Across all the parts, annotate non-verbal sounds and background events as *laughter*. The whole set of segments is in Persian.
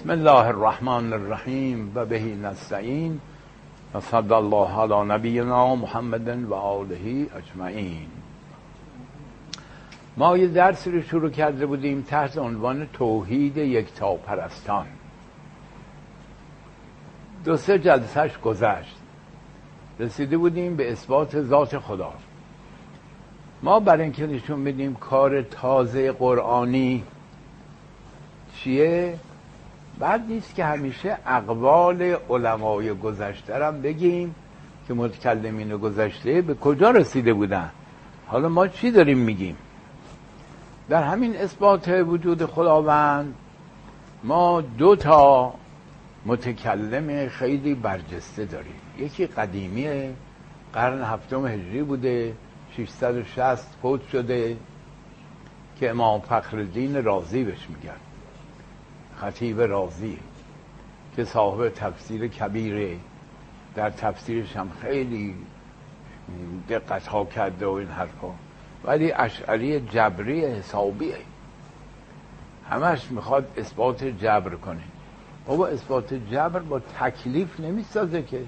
بسم الله الرحمن الرحیم و بهی نستعین و صلی الله علی نبینا محمد و آله اجمعین. ما یه درس رو شروع کرده بودیم تحت عنوان توحید یکتا پرستان دو سه جلسش گذشت. رسیده بودیم به اثبات ذات خدا. ما برای اینکه نشون بدیم کار تازه قرآنی چیه؟ بعد نیست که همیشه اقوال علمای گذشته هم بگیم که متکلمین گذشته به کجا رسیده بودن. حالا ما چی داریم میگیم؟ در همین اثبات وجود خداوند ما دو تا متکلم خیلی برجسته داریم. یکی قدیمی قرن هفتم هجری بوده 660 فوت شده که امام فخر رازی بهش میگن. خطیب رازی که صاحب تفسیر کبیره. در تفسیرش هم خیلی دقت ها کرده و این حرفا ولی اشعری جبری حسابیه. همش می‌خواد اثبات جبر کنه. بابا اثبات جبر با تکلیف نمی‌سازه که.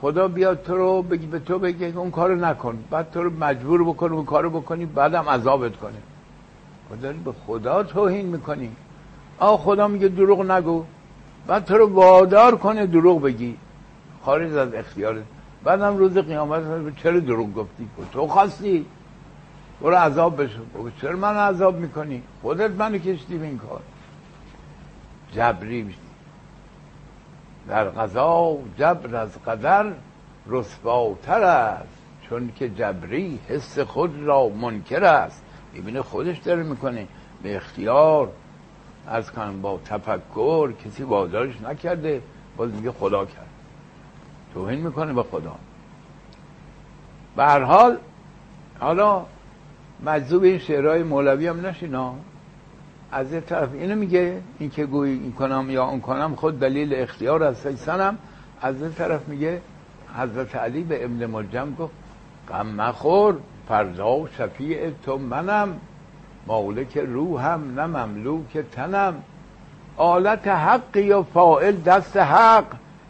خدا بیاد تو رو بگی به تو بگه اون کارو نکن. بعد تو رو مجبور بکنه اون کارو بکنی بعدم عذابت کنه. خدا به خدا توهین می‌کنی. آ خدا میگه دروغ نگو. بعد تو رو وادار کنه دروغ بگی. خارج از اختیارت بعدم روز قیامت چرا دروغ گفتی؟ تو خواستی. برو عذاب بشو. چرا من عذاب می‌کنی؟ خودت منو کشتی به این کار. جبری میشی. در قضا جبر از قدر رسواتر است. چون که جبری حس خود را منکر است. ببینه خودش داره می‌کنه. به اختیار از کنم با تفکر کسی وادارش نکرده باز میگه خدا کرد. توهین می‌کنه به خدا. به حال حالا مجذوب این شعرهای مولوی هم نشینا از یه طرف اینو میگه این که گوی این کنم یا اون کنم خود دلیل اختیار از سیسنم از یه طرف میگه حضرت علی به ابن ملجم گفت غم مخور فردا شفیع تو منم. مالک روحم نه مملوک تنم. آلت حق یا فائل دست حق.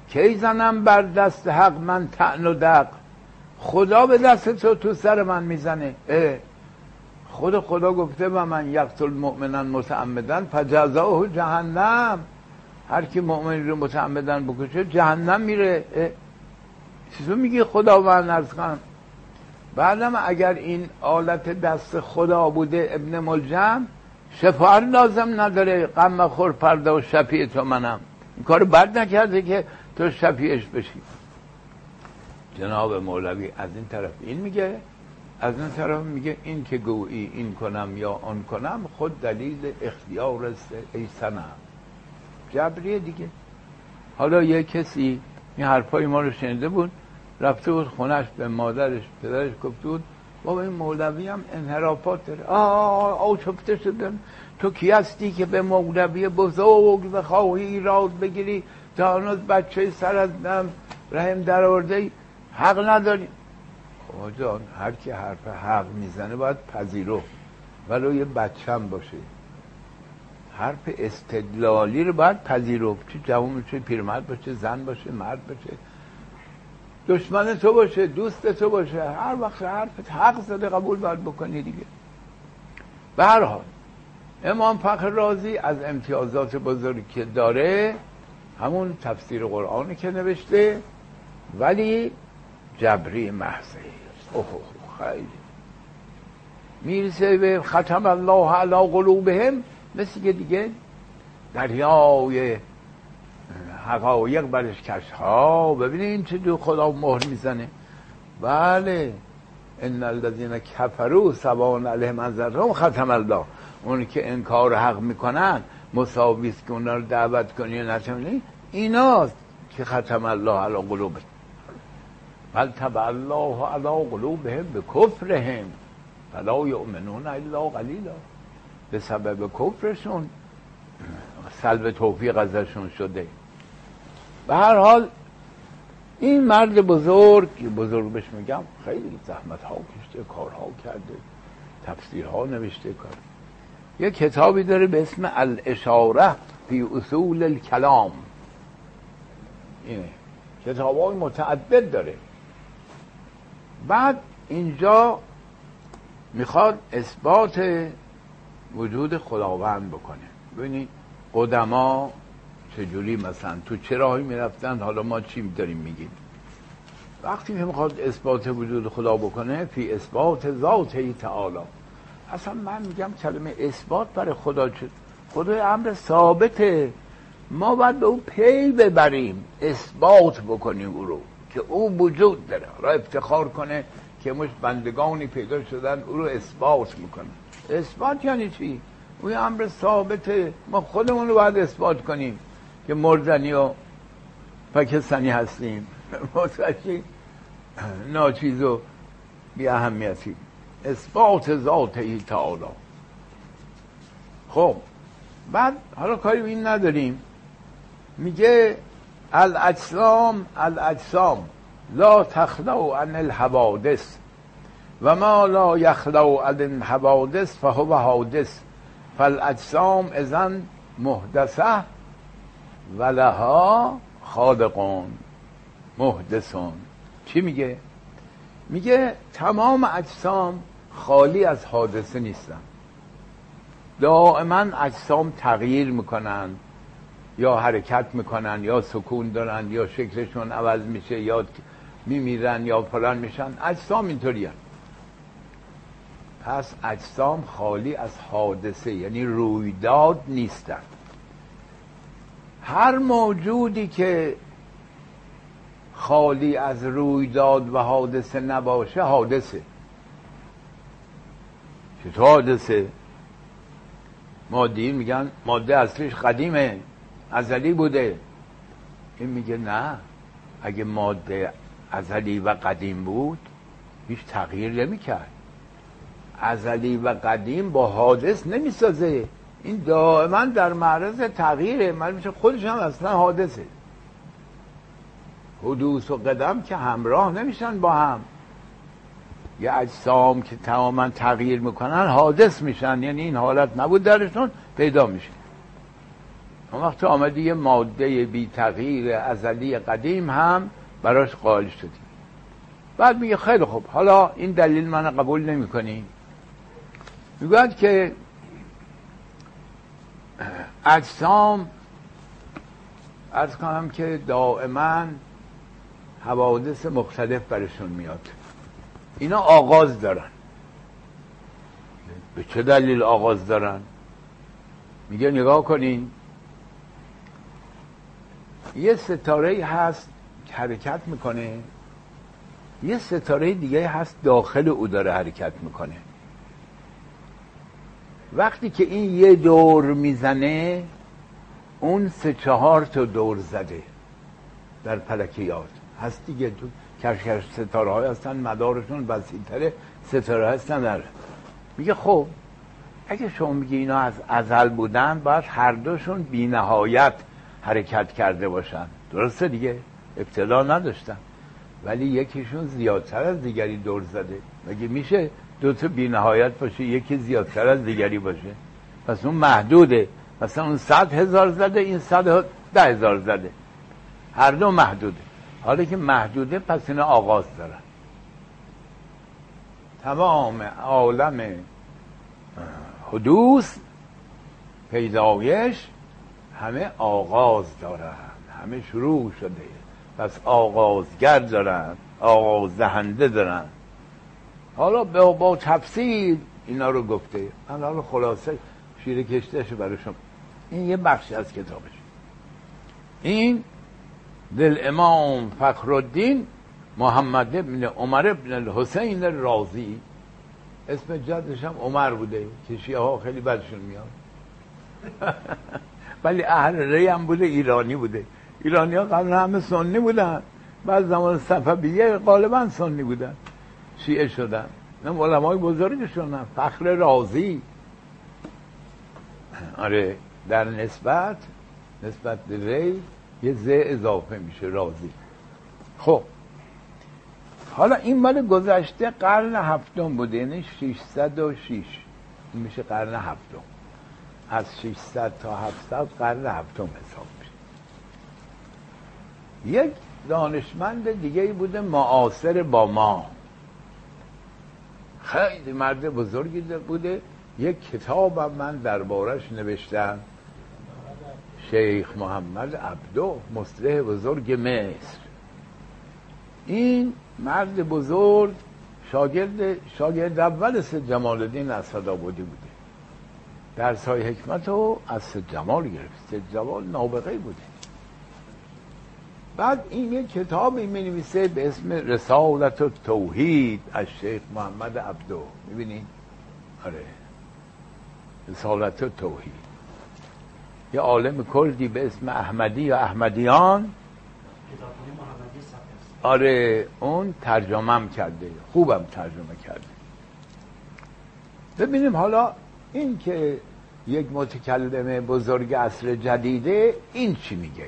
کی زنم بر دست حق؟ من تن و دق. خدا به دست تو تو سر من می‌زنه. خود خدا گفته و من یقتل مؤمنان متعمدن فجزاؤه جهنم. هر کی مؤمن رو متعمدن بکشه جهنم میره. چیزو میگی خدا و ارز بعدم اگر این آلت دست خدا بوده ابن ملجم شفاعت لازم نداره غم خور پرده و شفیع تو منم. این کار بد نکرده که تو شفیعش بشی. جناب مولوی از این طرف این میگه از این طرف میگه این که گویی این کنم یا آن کنم خود دلیل اختیار است ای سنم جبریه دیگه. حالا یه کسی این حرفای ما رو شنیده بود رفته بود خونش به مادرش پدرش گفته بود بابا این مولوی هم انحرافات داره آه چفته شدن تو کی هستی که به مولوی بزرگ بخواهی ایراد بگیری؟ تا هنوز بچه سر از رحم در آورده حق نداری. جان هر کی حرف حق می‌زنه باید پذیرو. ولو یه بچم باشه. حرف استدلالی رو باید پذیرو. چه جوان چه پیرمرد باشه زن باشه مرد باشه. دشمن تو باشه دوست تو باشه. هر وقت حرف حق زده قبول باید بکنی دیگه. به هر حال امام فخر رازی از امتیازات بزرگی که داره همون تفسیر قرآنی که نوشته ولی جبری محضه. اوه خیلی. می‌رسه به ختم الله علی قلوبهم مثل که دیگه دریای حقایق برش کش ها. ببینید چه دو خدا مهر می‌زنه. بله. ان الذين كفروا سواء علیهم انذرهم ختم الله. اون که انکار حق می‌کنن مساوی است که اونا رو دعوت کنی یا نتونی ایناست که ختم الله علی قلوبهم. بل تبع الله علی قلوبهم به کفرهم فلا یؤمنون الا قلیلا. به سبب کفرشون سلب توفیق ازشون شده. به هر حال این مرد بزرگ بزرگ بهش میگم خیلی زحمت ها کشته کارها کرده تفسیرها نوشته کار. یه کتابی داره به اسم الاشاره فی اصول الکلام. اینه. کتاب های متعدد داره. بعد اینجا می‌خواد اثبات وجود خداوند بکنه. ببینید قدما چجوری مثلا؟ تو چه راهی می‌رفتن؟ حالا ما چی داریم میگیم؟ وقتی می‌خواد اثبات وجود خدا بکنه فی اثبات ذاته تعالی. اصلا من میگم کلمه اثبات برای خدا چه؟ خدا امر ثابته. ما باید به او پی ببریم اثبات بکنیم او رو که او وجود داره. را افتخار کنه که مش بندگانی پیدا شدن او رو اثبات می‌کنه. اثبات یعنی چی؟ او امر ثابته. ما خودمون رو باید اثبات کنیم. که مردنی و پاکستانی هستیم. متوجه ناچیز و بی اهمیتی. اثبات ذاته تعالی. خب بعد حالا کاری به این نداریم. میگه الاجسام الاجسام لا تخلو عن الحوادث و ما لا یخلو عن الحوادث فهو حادث فالاجسام اذن محدثه ولها خالقون محدثون چی میگه؟ میگه تمام اجسام خالی از حادثه نیستن. دائما اجسام تغییر می‌کنن یا حرکت می‌کنن یا سکون دارن یا شکلشون عوض میشه یا میمیرن یا فلان میشن. اجسام اینطوری پس اجسام خالی از حادثه یعنی رویداد نیستن. هر موجودی که خالی از رویداد و حادثه نباشه حادثه. چطور حادثه؟ مادی میگن ماده اصلیش قدیمه ازلی بوده. این میگه نه اگه ماده ازلی و قدیم بود هیچ تغییر نمی‌کرد. ازلی و قدیم با حادث نمی‌سازه. این دائما در معرض تغییره. من میشه خودش هم اصلا حادثه. حدوث و قدم که همراه نمیشن با هم. یه اجسام که تماما تغییر می‌کنن حادث میشن. یعنی این حالت نبود درشون پیدا میشه. اون وقت آمدی یه ماده بی تغییر ازلی قدیم هم براش قائل شدیم بعد میگه خیلی خوب. حالا این دلیل من قبول نمی کنی می‌گوید که اجسام ارز کنم که دائما حوادث مختلف برشون میاد. اینا آغاز دارن. به چه دلیل آغاز دارن؟ میگه نگاه کنین. یه ستاره هست حرکت می‌کنه. یه ستاره دیگه هست داخل او داره حرکت می‌کنه. وقتی که این یه دور می‌زنه اون سه چهار تا دور زده در فلکیات هست دیگه تو کشکش ستاره های هستن مدارشون وسیعتره ستاره هستن در میگه خب اگه شما میگه اینا از ازل بودن باید هر دوشون بی نهایت حرکت کرده باشن. درسته دیگه؟ ابتدا نداشتن. ولی یکیشون زیادتر از دیگری دور زده. مگه میشه دو تا بی نهایت باشه یکی زیادتر از دیگری باشه. پس اون محدوده. مثلا اون صد هزار زده این صد ده هزار زده. هر دو محدوده. حالا که محدوده پس اینا آغاز دارن. تمام عالم حدوث پیدایش همه آغاز دارن. همه شروع شده. پس آغازگر دارن آغاز دهنده دارن. حالا با تفصیل اینا رو گفته. من حالا خلاصه شیر کشتهش برای شما این یه بخش از کتابش این دل امام فخرالدین محمد ابن عمر ابن الحسین رازی اسم جدش هم عمر بوده که شیعه ها خیلی بدشون میاد. *laughs* ولی اهل ری هم بوده ایرانی بوده. ایرانی ها قبل همه سنی بودن. بعد زمان صفبیه غالبا سنی بودن. شیعه شدن. نه علمای بزرگشون هم. فخر رازی آره در نسبت نسبت به ری یه زه اضافه میشه رازی خب. حالا این مال گذشته قرن هفتم بوده یعنی 606 این میشه قرن هفتم. از 600 تا 700 قرن هفتم حساب میشه. یک دانشمند دیگه ای بوده معاصر با ما. خیلی مرد بزرگی بوده. یک کتاب من دربارش نوشتم. شیخ محمد عبدو مصلح بزرگ مصر. این مرد بزرگ شاگرد شاگرد اول سید جمال الدین اسدآبادی بوده. درس های حکمت رو از سید جمال گرفت. سید جمال نابغه بوده. بعد این یک کتابی می نویسه به اسم رسالت و توحید از شیخ محمد عبدو. می‌بینید آره. رسالت و توحید یه عالم کردی به اسم احمدی یا احمدیان؟ آره اون ترجمهم کرده. خوبم ترجمه کرده. ببینیم حالا این که یک متکلم بزرگ عصر جدیده این چی میگه؟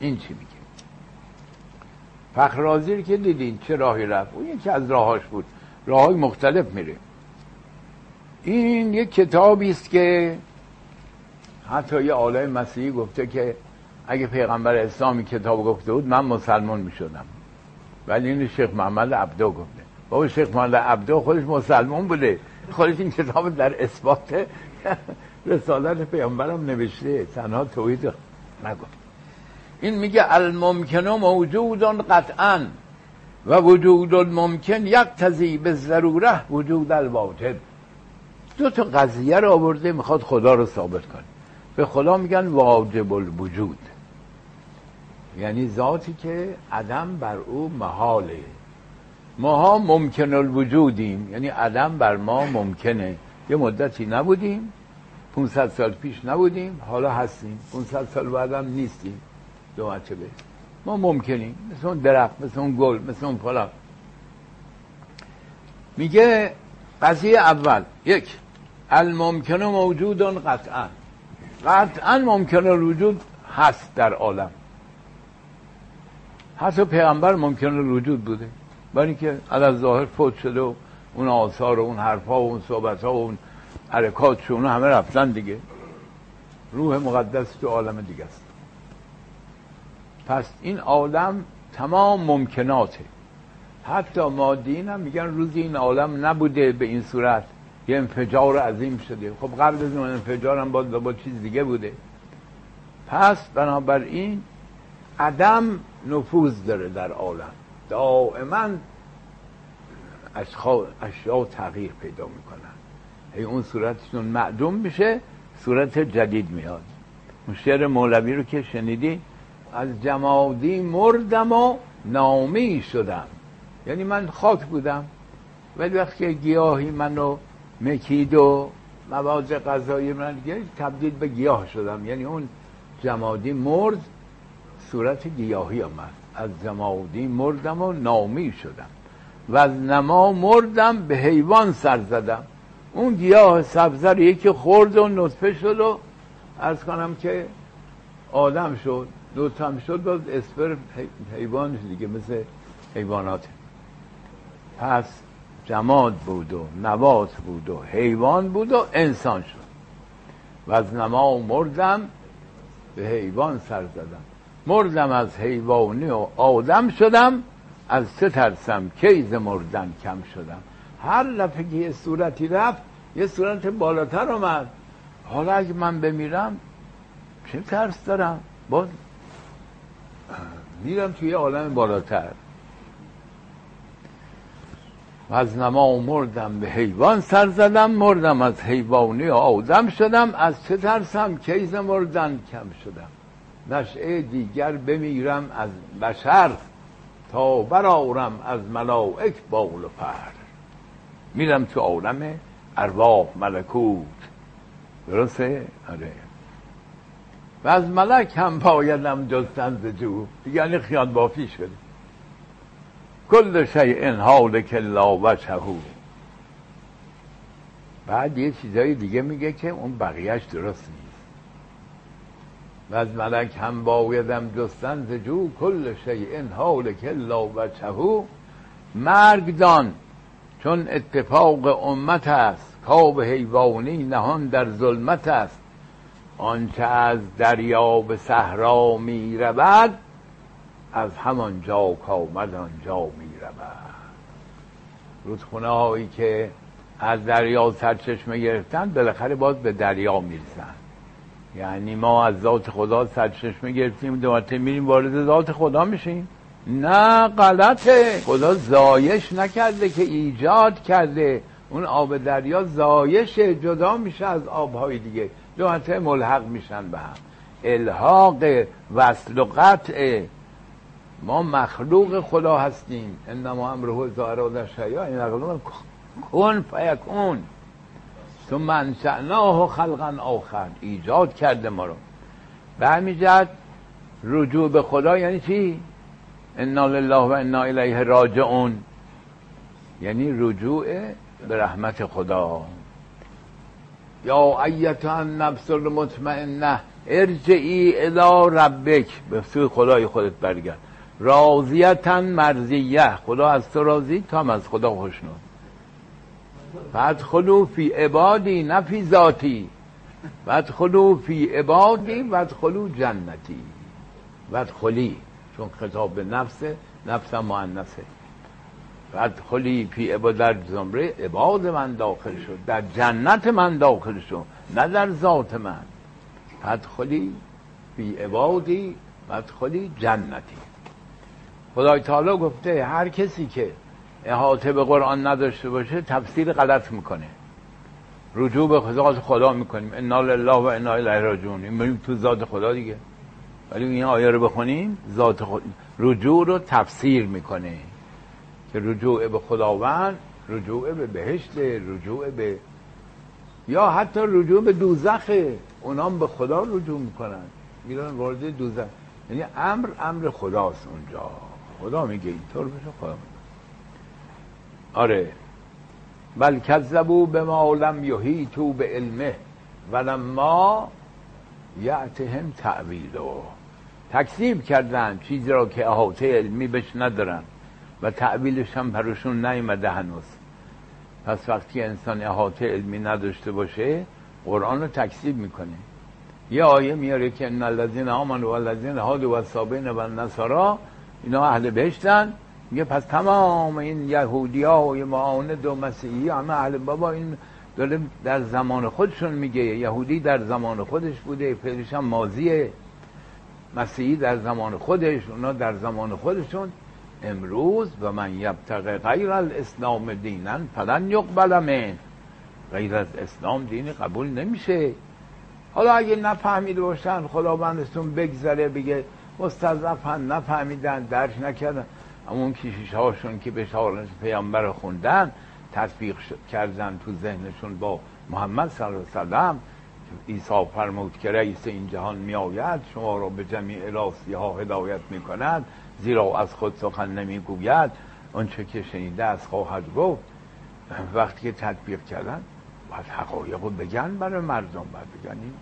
این چی میگه؟ فخرازی که دیدین چه راهی رفت؟ اون یکی از راهاش بود. راه مختلف میره. این یک کتابی است که حتی یه عالم مسیحی گفته که اگه پیغمبر اسلامی کتاب گفته بود من مسلمان می شدم ولی این شیخ محمد عبدو گفته. بابا شیخ محمد عبدو خودش مسلمان بوده. خودش این کتاب در اثبات *laughs* رسالت پیامبرم نوشته. تنها توحید نگفت. این میگه الممکن موجود قطعا و وجود الممکن یک تزی به ضروره وجود الواجب دو تا قضیه رو آورده می‌خواد خدا رو ثابت کنه. به خدا میگن واجب الوجود. یعنی ذاتی که عدم بر او محاله. ماها ممکن الوجودیم یعنی عدم بر ما ممکنه. یه مدتی نبودیم 500 سال پیش نبودیم حالا هستیم. 500 سال بعدم نیستیم. دو به ما ممکنیم. مثل اون درخت مثل اون گل مثل اون فلان میگه قضیه اول. یک الممکن موجود قطعا. قطعا ممکن الوجود هست در عالم. حتی پیغمبر ممکن الوجود بوده. برای اینکه از ظاهر فوت شده و اون آثار و اون حرفا و اون صحبت ها و اون حرکات همه رفتن دیگه. روح مقدس تو عالم دیگه است. پس این عالم تمام ممکناته. حتی مادین هم میگن روزی این عالم نبوده به این صورت. یه انفجار عظیم شده. خب قبل از اون انفجار هم باز با چیز دیگه بوده. پس بنابراین عدم نفوذ داره در عالم. دائما اشیاء تغییر پیدا می‌کنن. هی اون صورتشون معدوم میشه صورت جدید میاد. اون شعر مولوی رو که شنیدی؟ از جمادی مردم و نامی شدم. یعنی من خاک بودم. ولی وقتی گیاهی منو مکید و مواد غذایی من تبدیل به گیاه شدم. یعنی اون جمادی مرد صورت گیاهی آمد. از جمادی مردم و نامی شدم. و از نما مردم به حیوان سر زدم. اون گیاه سبزر یکی خورد و نطفه شد و ارز کنم که آدم شد نطفه شد باز اسپر حیوان دیگه مثل حیوانات. پس جماد بود و نبات بود و حیوان بود و انسان شد. و از نما مردم به حیوان سر زدم. مردم از حیوانی و آدم شدم از چه ترسم کیز مردن کم شدم. هر لفه که یه صورتی رفت یه صورت بالاتر آمد. حالا اگه من بمیرم چه ترس دارم؟ باز میرم توی عالم بالاتر. و از نما مردم به حیوان سر زدم مردم از حیوانی آدم شدم. از چه ترسم؟ کیز مردن کم شدم؟ نشعه دیگر بمیرم از بشر تا برارم از ملائک باول و پر. میرم تو عالم ارواح ملکوت. درسته؟ آره. و از ملک هم پایدم جستن ز جو. یعنی خیان بافی شده کل شیء حال کلا وجهه. بعد یه چیزای دیگه میگه که اون بقیهش درست نیست. و از ملک هم بایدم جستن ز جو. کل شیء حال کلا وجهه. مرگ دان. چون اتفاق امت است. کاب حیوانی نهان در ظلمت است. آنچه از دریا به صحرا می رود از همان جا کامد آنجا می رود رودخونه هایی که از دریا سرچشمه گرفتن بالاخره باز به دریا می‌رسن. یعنی ما از ذات خدا سرچشمه گرفتیم دوباره میریم وارد ذات خدا میشیم. نه غلطه. خدا زایش نکرده که ایجاد کرده. اون آب دریا زایش جدا میشه از آبهای دیگه. دو ملحق میشن به هم. الحاق وصل و قطع. ما مخلوق خدا هستیم. انما امره در شیا این اقلوم کن فیکون. ثم انشعناه خلقا آخر. ایجاد کرده ما رو. به همین رجوع به خدا یعنی چی؟ انا لله و انا الیه راجعون. یعنی رجوع به رحمت خدا. یا ایتا النفس المطمئنه ارجعی الى ربک. به سوی خدای خودت برگرد. راضیتا مرزیه خدا از تو راضی تا از خدا خوشنود فدخلو فی عبادی نه فی ذاتی. فدخلو فی عبادی فدخلو جنتی. فدخلی چون خطاب به نفسه نفس معنسه فدخلی فی عباد در زمره عباد من داخل شد در جنت من داخل شد نه در ذات من. فدخلی فی عبادی فدخلی جنتی. خدای تعالی گفته هر کسی که احاطه به قرآن نداشته باشه تفسیر غلط می‌کنه. رجوع به ذات خدا می‌کنیم. انا لله و انا الیه راجعون. این تو ذات خدا دیگه. ولی این آیه رو بخونیم ذات خود رجوع رو تفسیر می‌کنه. که رجوع به خداوند رجوع به بهشت رجوع به یا حتی رجوع به دوزخه اونام به خدا رجوع می‌کنن. میرن وارد دوزخ. یعنی امر امر خداست اونجا. خدا میگه اینطور بشه خدا میگه. آره. بل کذبو به ما لم تو به علمه ولما یعتهم تعویلو. تکذیب کردن چیزی را که احاطه علمی بهش ندارن. و تعویلش هم براشون نیومده هنوز. پس وقتی انسان احاطه علمی نداشته باشه قرآن رو تکذیب می‌کنه. یه آیه میاره که ان الذین آمنوا والذین هادوا والصابین والنصارا اینا اهل بهشتن میگه پس تمام این یهودی ها و معاند و مسیحی همه اهل بابا این داره در زمان خودشون میگه. یهودی در زمان خودش بوده فعلش هم ماضیه. مسیحی در زمان خودش اونا در زمان خودشون. امروز و من یبتغ غیر الاسلام دینن فلن یقبل من غیر از اسلام دینی قبول نمیشه. حالا اگه نفهمیده باشن خداوندستون بگذره بگه مستضعفن نفهمیدن درک نکردن. اما اون کشیش هاشون که بشارت پیامبر خوندن تطبیق کردن تو ذهنشون با محمد صلی الله علیه وسلم. عیسی فرمود که رئیس این جهان می آید شما را به جمیع الاسی ها هدایت می کند زیرا از خود سخن نمی گوید آنچه که شنیده از خواهد گفت. وقتی که تطبیق کردن باید حقایق رو بگن برای مردم باید بگن این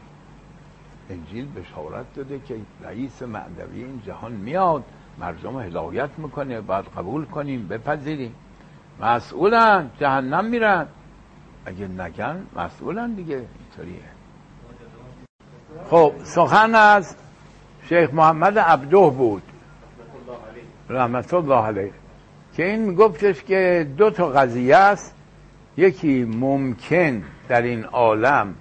انجیل بشارت داده که رئیس معنوی این جهان میاد مردم هدایت می‌کنه باید قبول کنیم بپذیریم. مسئولن جهنم میرن. اگه نگن مسئولن دیگه. اینطوریه. خب سخن از شیخ محمد عبدوه بود. رحمت الله علیه. که این میگفتش که دو تا قضیه است. یکی ممکن در این عالم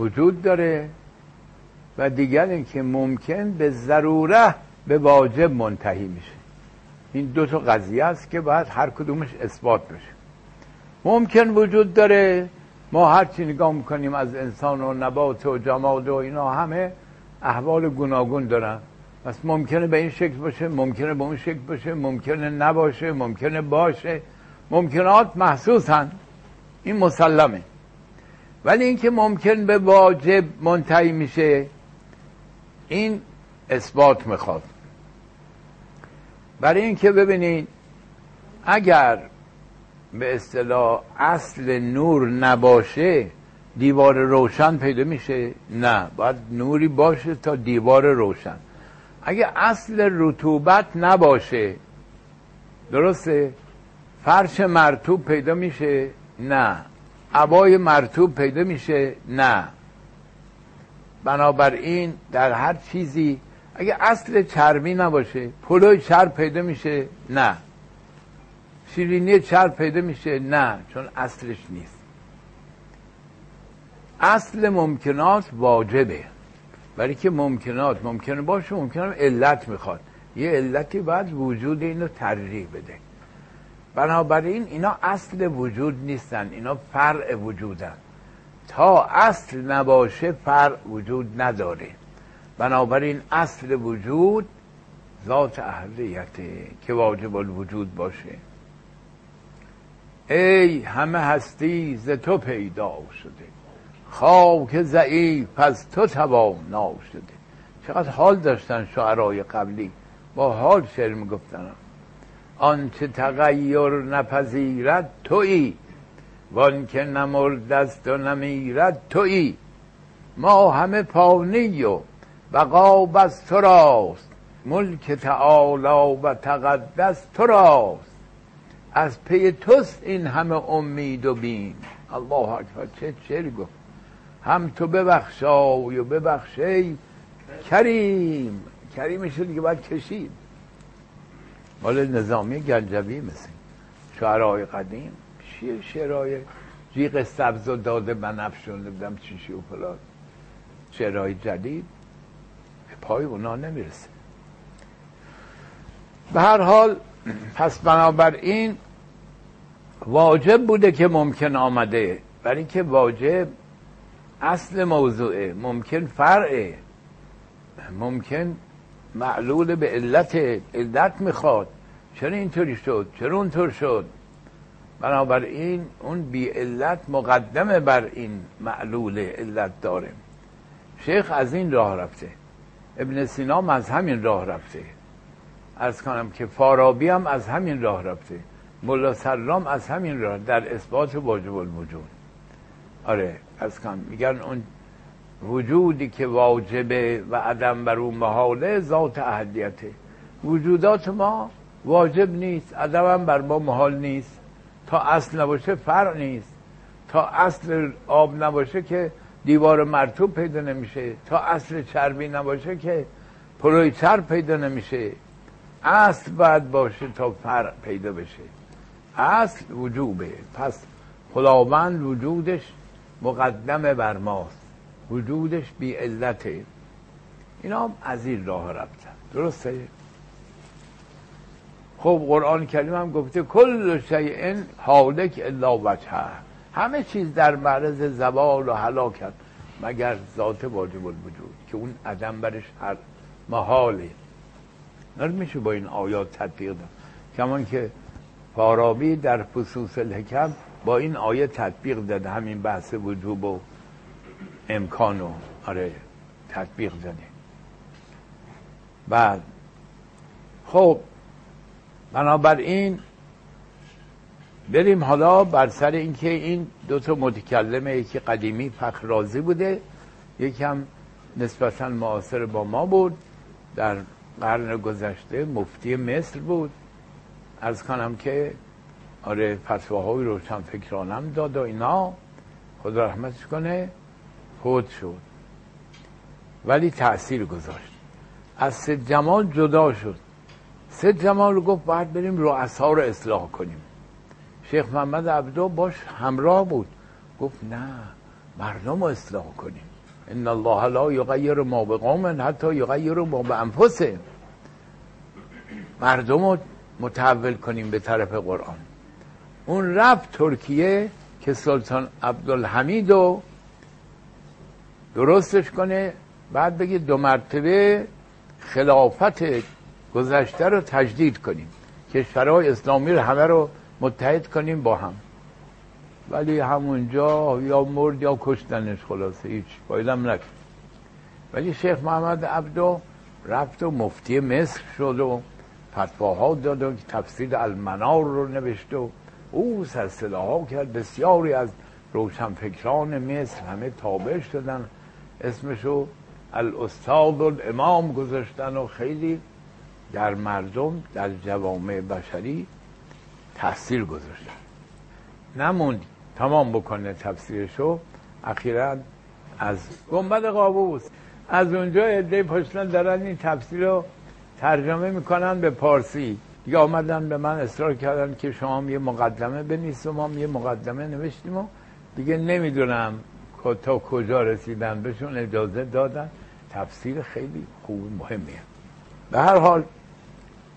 وجود داره و دیگر اینکه ممکن به ضروره به واجب منتهی میشه. این دو تا قضیه است که باید هر کدومش اثبات بشه. ممکن وجود داره. ما هر چی نگاه می‌کنیم از انسان و نبات و جماد و اینا همه احوال گوناگون دارن. پس ممکنه به این شکل باشه ممکنه به اون شکل باشه ممکنه نباشه ممکنه باشه. ممکنات محسوسن. این مسلمه. ولی اینکه ممکن به واجب منتهی میشه این اثبات می‌خواد. برای اینکه ببینید اگر به اصطلاح اصل نور نباشه دیوار روشن پیدا میشه. نه باید نوری باشه تا دیوار روشن. اگه اصل رطوبت نباشه درسته؟ فرش مرتوب پیدا میشه؟ نه. عبای مرتوب پیدا میشه؟ نه. بنابراین در هر چیزی اگه اصل چربی نباشه پلوی چرب پیدا میشه؟ نه. شیرینی چرب پیدا میشه؟ نه چون اصلش نیست. اصل ممکنات واجبه. برای که ممکنات ممکنه باشه ممکنه علت می‌خواد. یه علتی باید وجود اینو ترجیح بده. بنابراین اینا اصل وجود نیستن اینا فرع وجودن. تا اصل نباشه فرع وجود نداره. بنابراین اصل وجود ذات اهلیته که واجب الوجود باشه. ای همه هستی ز تو پیدا شده. خاک ضعیف پس تو توانا شده چقدر حال داشتن شعرهای قبلی. با حال شعر می‌گفتن. آنچه تغییر نپذیرد تویی. وان که نمرد است و نمیرد تویی. ما همه پانی و بقا بس تو راست. ملک تعالی و تقدس تو راست. از پی توست این همه امید و بین. الله اکبر چه چه گفت؟ هم تو ببخشای و ببخشی کریم. کریمش دیگه باید کشید. مال نظامی گنجوی مثل شعرهای قدیم چیه شعرهای جیغ سبز و داده بنفشون نمیدم چیشی و فلان. شعرهای جدید پای اونا نمی‌رسه. به هر حال پس بنابراین واجب بوده که ممکن آمده. برای که واجب اصل موضوعه. ممکن فرعه. ممکن معلول به علت علت می‌خواد. چرا اینطوری شد؟ چرا اونطور شد؟ بنابراین اون بی علت مقدمه بر این معلول علت داره. شیخ از این راه رفته. ابن سینام از همین راه رفته. از کنم که فارابی هم از همین راه رفته. ملا سلام از همین راه در اثبات واجب الوجود آره از کنم میگن اون وجودی که واجبه و عدم بر اون محاله ذات اهدیته وجودات ما واجب نیست عدم هم بر ما محال نیست. تا اصل نباشه فرق نیست. تا اصل آب نباشه که دیوار مرتوب پیدا نمیشه. تا اصل چربی نباشه که پروی چرب پیدا نمیشه. اصل باید باشه تا فرق پیدا بشه. اصل وجوبه. پس خداوند وجودش مقدمه بر ماست وجودش بی علته اینا از این راه رفتن درسته؟ خب قرآن کریم هم گفته کل شیء حالک الا وجهه. همه چیز در معرض زوال و هلاکت مگر ذات واجب الوجود که اون عدم برش هر محاله. نرد میشه با این آیات تطبیق داد. کمان که فارابی در فصوص الحکم با این آیه تطبیق داده همین بحث وجوب و امکان و آره تطبیق داده بعد خب بنابراین بریم حالا بر سر اینکه این دو تا متکلمه یکی قدیمی فخر رازی بوده یکی هم نسبتا معاصر با ما بود در قرن گذشته مفتی مصر بود. از کنم که آره فتواهای روشن فکرانم داد و اینا. خدا رحمتش کنه فوت شد. ولی تاثیر گذاشت. از سید جمال جدا شد. سید جمال گفت باید بریم رؤسا رو اصلاح کنیم. شیخ محمد عبدو باش همراه بود. گفت نه مردم رو اصلاح کنیم. ان الله لا یغیر ما بقوم حتی یغیر ما به انفسه مردم رو متحول کنیم به طرف قرآن. اون رفت ترکیه که سلطان عبدالحمید رو درستش کنه بعد بگه دو مرتبه خلافت گذشته رو تجدید کنیم کشورهای اسلامی رو همه رو متحد کنیم با هم. ولی همونجا یا مرد یا کشتنش خلاصه هیچ فایدم نکن. ولی شیخ محمد عبدو رفت و مفتی مصر شد و فتواها داد و تفسیر المنار رو نوشت و او ها کرد. بسیاری از روشنفکران مصر همه تابع شدن. اسمشو الاستاد الامام گذاشتن و خیلی در مردم در جوامع بشری تاثیر گذاشتن. نموند. تمام بکنه تفسیرشو. اخیرا از گنبد قابوس. از اونجا عده پشتن دارن این تفسیر رو ترجمه می‌کنن به پارسی. دیگه آمدن به من اصرار کردن که شما یه مقدمه بنویس و ما یه مقدمه نوشتیم و دیگه نمی‌دونم تا کجا رسیدن بهشون اجازه دادن. تفسیر خیلی خوب مهمیه. به هر حال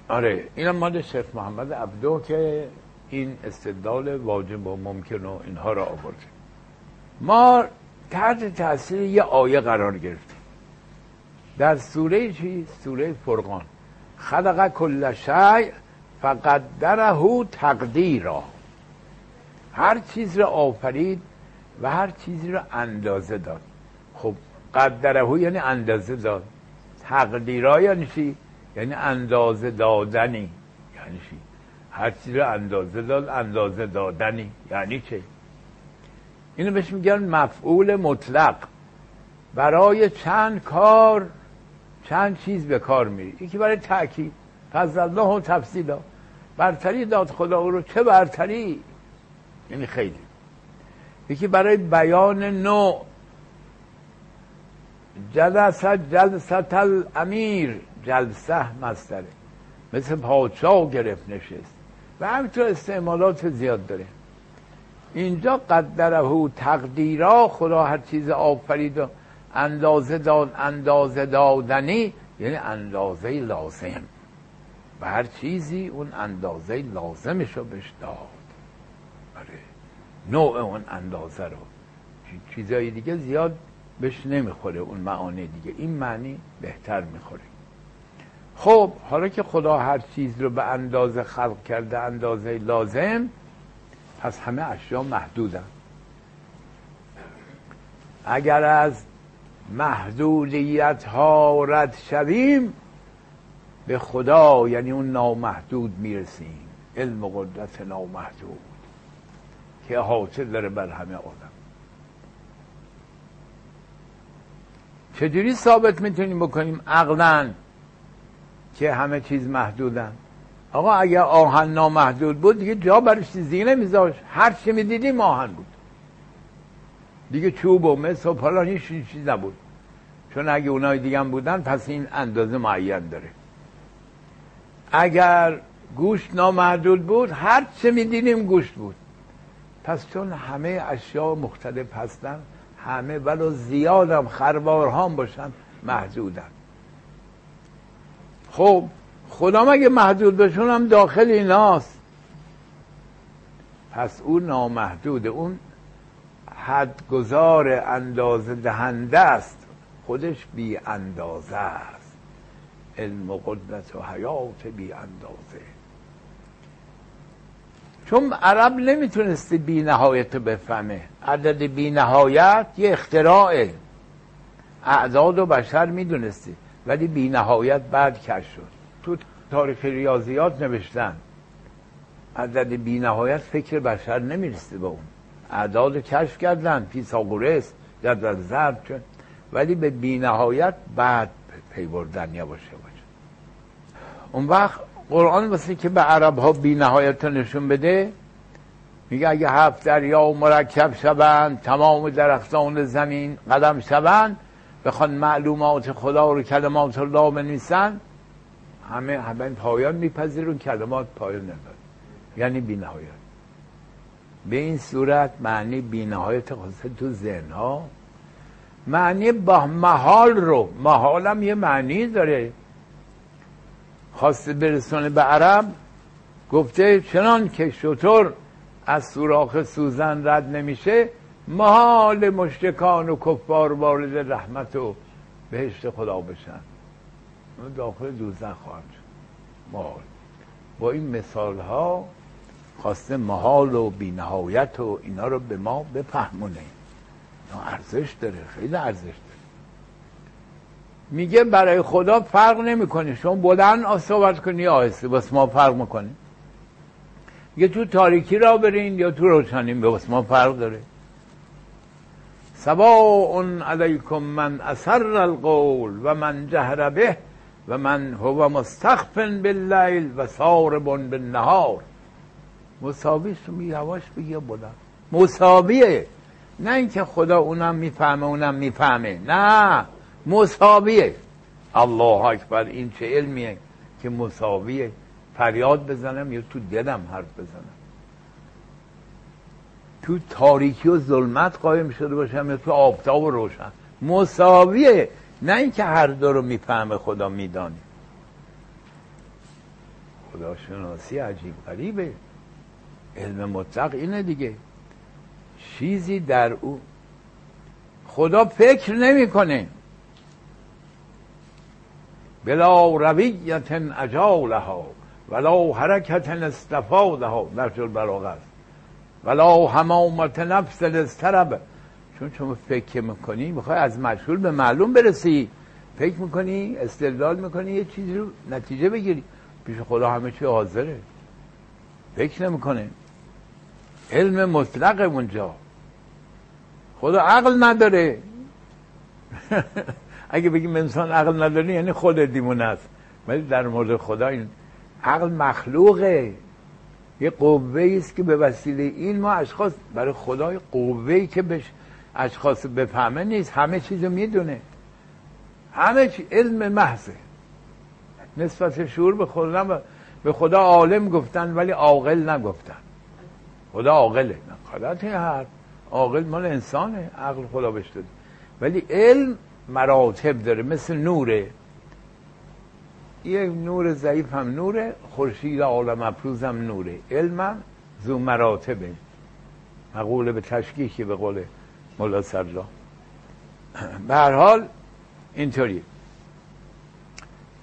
آره این مال شیخ محمد عبدو که این استدلال واجب و ممکن و اینها را آورده. ما تحت تاثیر یه آیه قرار گرفتیم. در سوره چی؟ سوره فرقان. خلق کل شیء فقدره تقدیرا هر چیز را آفرید و هر چیزی را اندازه داد. خب قدره یعنی اندازه داد. تقدیرا یعنی چی؟ یعنی اندازه دادنی. یعنی چی؟ هر چیز را اندازه داد اندازه دادنی. یعنی چه؟ اینو بهش میگن مفعول مطلق. برای چند کار چند چیز به کار میری. یکی برای تاکید فضل الله و تفصیلا برتری داد خدا او رو. چه برتری؟ یعنی خیلی. یکی برای بیان نوع. جلست جلست الامیر. جلسه مستره مثل پادشاه گرفت نشست. و همینطور استعمالات زیاد داره. اینجا قدره تقدیرا خدا هر چیز آفرید و اندازه داد اندازه دادنی یعنی اندازه لازم. و هر چیزی اون اندازه لازمش رو بهش داد. آره. نوع اون اندازه رو. چیزایی دیگه زیاد بهش نمی‌خوره اون معانی دیگه. این معنی بهتر می‌خوره. خب حالا که خدا هر چیز رو به اندازه خلق کرده اندازه لازم پس همه اشیا محدودن. اگر از محدودیت ها رد شویم به خدا یعنی اون نامحدود می‌رسیم. علم و قدرت نامحدود که حاصل داره بر همه آدم. چجوری ثابت می‌تونیم بکنیم عقلا که همه چیز محدودن؟ آقا اگر آهن نامحدود بود دیگه جا برش چیزی نمیذاش. هر چی می‌دیدیم آهن بود. دیگه چوب و مس و پلان هیچ چیز نبود. چون اگه اونای دیگه هم بودن پس این اندازه معین داره. اگر گوشت نامحدود بود هر چه می‌دیدیم گوشت بود. پس چون همه اشیاء مختلف هستن همه ولو زیادم خربارها هم باشن محدودن. خب خدا مگه محدود بشون هم داخل ایناست؟ پس اون نامحدوده. اون حدگذار اندازه دهنده است. خودش بی اندازه علم و قدرت و حیات بی اندازه. چون عرب نمی‌تونسته بی نهایت بفهمه. عدد بی نهایت یه اختراعه. اعداد و بشر می‌دونسته ولی بی نهایت بعد کش شد. تو تاریخ ریاضیات نوشتن. عدد بی نهایت فکر بشر نمی‌رسه به اون. اعداد کشف کردن. پیساگورس جدول ضرب ولی به بی نهایت بعد پی بردن یا باشه. باشه اون وقت قرآن واسه که به عرب ها بی نهایت نشون بده میگه اگه هفت دریا مرکب شوند تمام درختان زمین قدم شوند بخوان معلومات خدا رو کلمات الله بنویسن همه همه پایان میپذیرون کلمات پایان نداره یعنی بی نهایت به این صورت معنی بی نهایت خاصه تو ذهن ها معنی با محال رو. محال هم یه معنی داره. خواسته برسونه به عرب گفته چنان که شطور از سوراخ سوزن رد نمیشه محال مشتکان و کفار وارد رحمت و بهشت خدا بشن. داخل دوزن خواهد شد. محال. با این مثال ها خواسته محال و بینهایت و اینا رو به ما بفهمونه. ارزش داره خیلی ارزش داره. میگه برای خدا فرق نمی‌کنه. شما بلند صحبت کنی آهسته بس ما فرق می‌کنه یه تو تاریکی را برین یا تو روشنی؟ بس ما فرق داره. سواء علیکم من اثر القول و من جهر به و من هو مستخف باللیل و سارب بالنهار. مساویش رو یواش بگی بلند. مساویه. نه اینکه خدا اونم می‌فهمه اونم می‌فهمه. نه مساویه. الله اکبر این چه علمیه که مساویه. فریاد بزنم یا تو دلم حرف بزنم؟ تو تاریکی و ظلمت قایم شده باشم یا تو آفتاب و روشن؟ مساویه. نه اینکه هر دو می‌فهمه خدا میدانی خداشناسی عجیب غریبه. علم مطلق اینه دیگه. چیزی در او خدا فکر نمی‌کنه. بلا رویت اجالها ولا حرکت استفادها در جل براغت ولا همامت نفس الاسترب چون شما فکر می‌کنی می‌خوای از مشهول به معلوم برسی. فکر می‌کنی استدلال می‌کنی یه چیزی رو نتیجه بگیری. پیش خدا همه چی حاضره. فکر نمی‌کنه. علم مطلق اونجا. خدا عقل نداره. *laughs* اگه بگیم انسان عقل نداره یعنی خود دیمونه است. ولی در مورد خدا این عقل مخلوقه. یه قوه است که به وسیله این ما اشخاص برای خدای قوه که بهش اشخاص بفهمه نیست. همه چیزو می‌دونه. همه چی علم محضه. نسبت شعور به خدا به خدا عالم گفتن ولی عاقل نگفتن. خدا عاقله غلط هر عاقل مال انسانه. عقل خدا بهش داده. ولی علم مراتب داره. مثل نوره. یه نور ضعیف هم نوره. خورشید عالم افروز هم نوره. علمم زو مراتبه. مقوله به تشکیه به قول مولا سرلا به هر حال اینطوری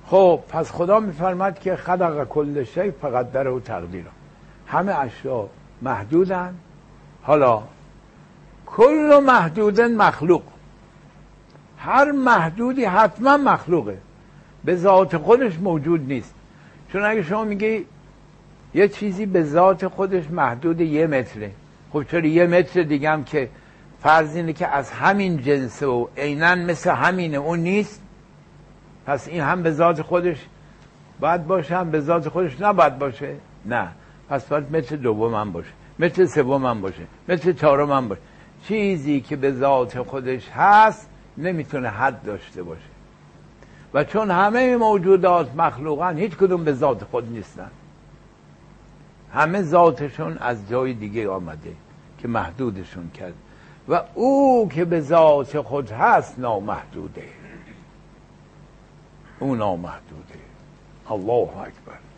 خب پس خدا میفرماد که خلق کل شی فقط در و تقدیر همه اشیا محدودن. حالا کل محدود مخلوق. هر محدودی حتما مخلوقه. به ذات خودش موجود نیست. چون اگه شما میگی یه چیزی به ذات خودش محدود یه متره. خب چرا یه متر دیگه هم که فرض اینه که از همین جنسه و عینا مثل همینه اون نیست؟ پس این هم به ذات خودش باید باشه هم به ذات خودش نباید باشه؟ نه. پس باید متر دوم هم باشه متر سوم هم باشه متر چهارم هم باشه. چیزی که به ذات خودش هست نمی‌تونه حد داشته باشه. و چون همه موجودات مخلوقان هیچ کدوم به ذات خود نیستن. همه ذاتشون از جای دیگه آمده که محدودشون کرد. و او که به ذات خود هست نامحدوده. او نامحدوده. الله اکبر.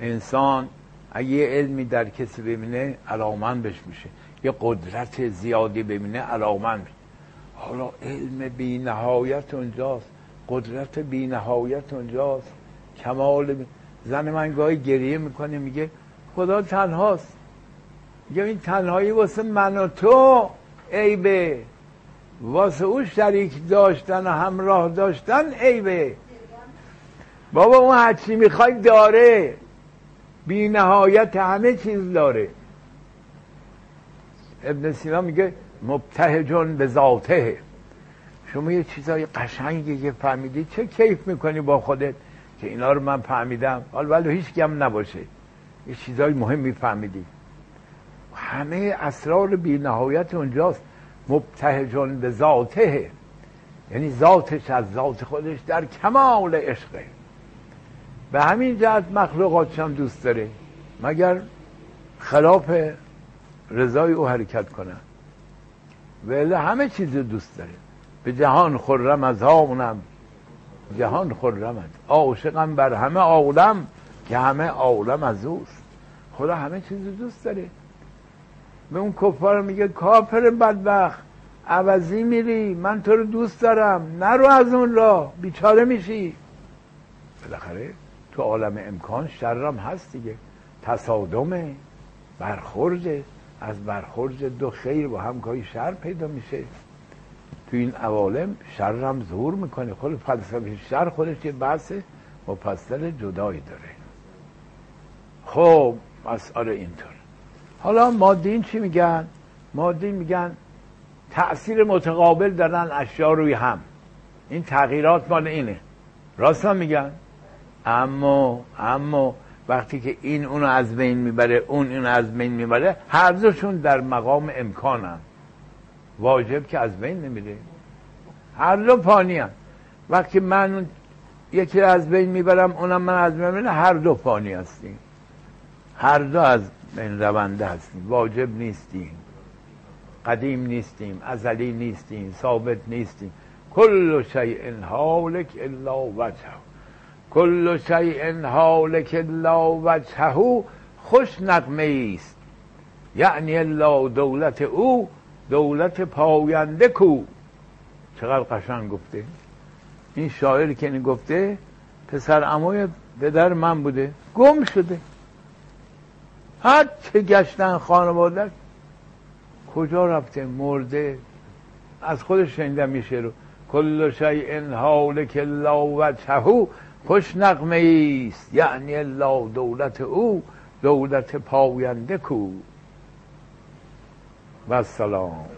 انسان اگه یه علمی در کسی ببینه علامن بش میشه. یه قدرت زیادی ببینه علامن میشه. حالا علم بی نهایت اونجاست. قدرت بی نهایت اونجاست. کمال زن من گاهی گریه می‌کنه میگه خدا تنهاست. میگه این تنهایی واسه من و تو عیبه. واسه او شریک داشتن و همراه داشتن عیبه. بابا اون هرچی می‌خوای داره. بی نهایت همه چیز داره. ابن سینا میگه مبتهجون به ذاته. شما یه چیزای قشنگی که فهمیدی چه کیف می‌کنی با خودت که اینا رو من فهمیدم؟ حال ولی هیچ هم نباشه. یه چیزای مهم فهمیدی. همه اسرار بی نهایت اونجاست. مبتهجون به ذاته. یعنی ذاتش از ذات خودش در کمال عشقه. به همین جهت مخلوقاتش هم دوست داره مگر خلاف رضای او حرکت کنن. ولی همه چیز دوست داره به جهان خرم از هامونم. جهان خرم از عاشقم بر همه عالم که همه عالم از اوست. خدا همه چیز دوست داره. به اون کفار میگه کافر بدبخت. عوضی میری. من تو رو دوست دارم. نرو از اون راه. بیچاره میشی. بالاخره تو عالم امکان شرم هست دیگه. تصادمه برخورده. از برخورد دو خیر با همکاری شر پیدا میشه. تو این عوالم شر هم ظهور می‌کنه. خود فلسفه شر خودش یه بحث مفصل جدایی داره. خب مسئله اینطور. حالا مادین چی میگن؟ مادین میگن تأثیر متقابل دارن اشیا روی هم. این تغییرات مال اینه. راست میگن؟ اما اما وقتی که این اونو از بین می‌بره اون اینو از بین می‌بره هر دوشون در مقام امکانن. واجب که از بین نمیره هر دو پانی هم. وقتی من یکی از بین می‌برم اونم من از بین می‌برم هر دو پانی هستیم. هر دو از بین رونده هستیم. واجب نیستیم. قدیم نیستیم ازلی نیستیم ثابت نیستیم. کل شیء حالک الا وجهه. کل شیء حالک الا وجهه خوش نقمه است یعنی الا دولت او دولت پاینده کو. چقدر قشنگ گفته. این شاعری که این گفته پسر اموی پدر من بوده. گم شده. هر چه گشتن خانواده کجا رفته؟ مرده. از خودش شنیدم میشه رو. کل شیء حالک لا وجهه خوش نغمه است یعنی لا دولت او دولت پاینده کو. و سلام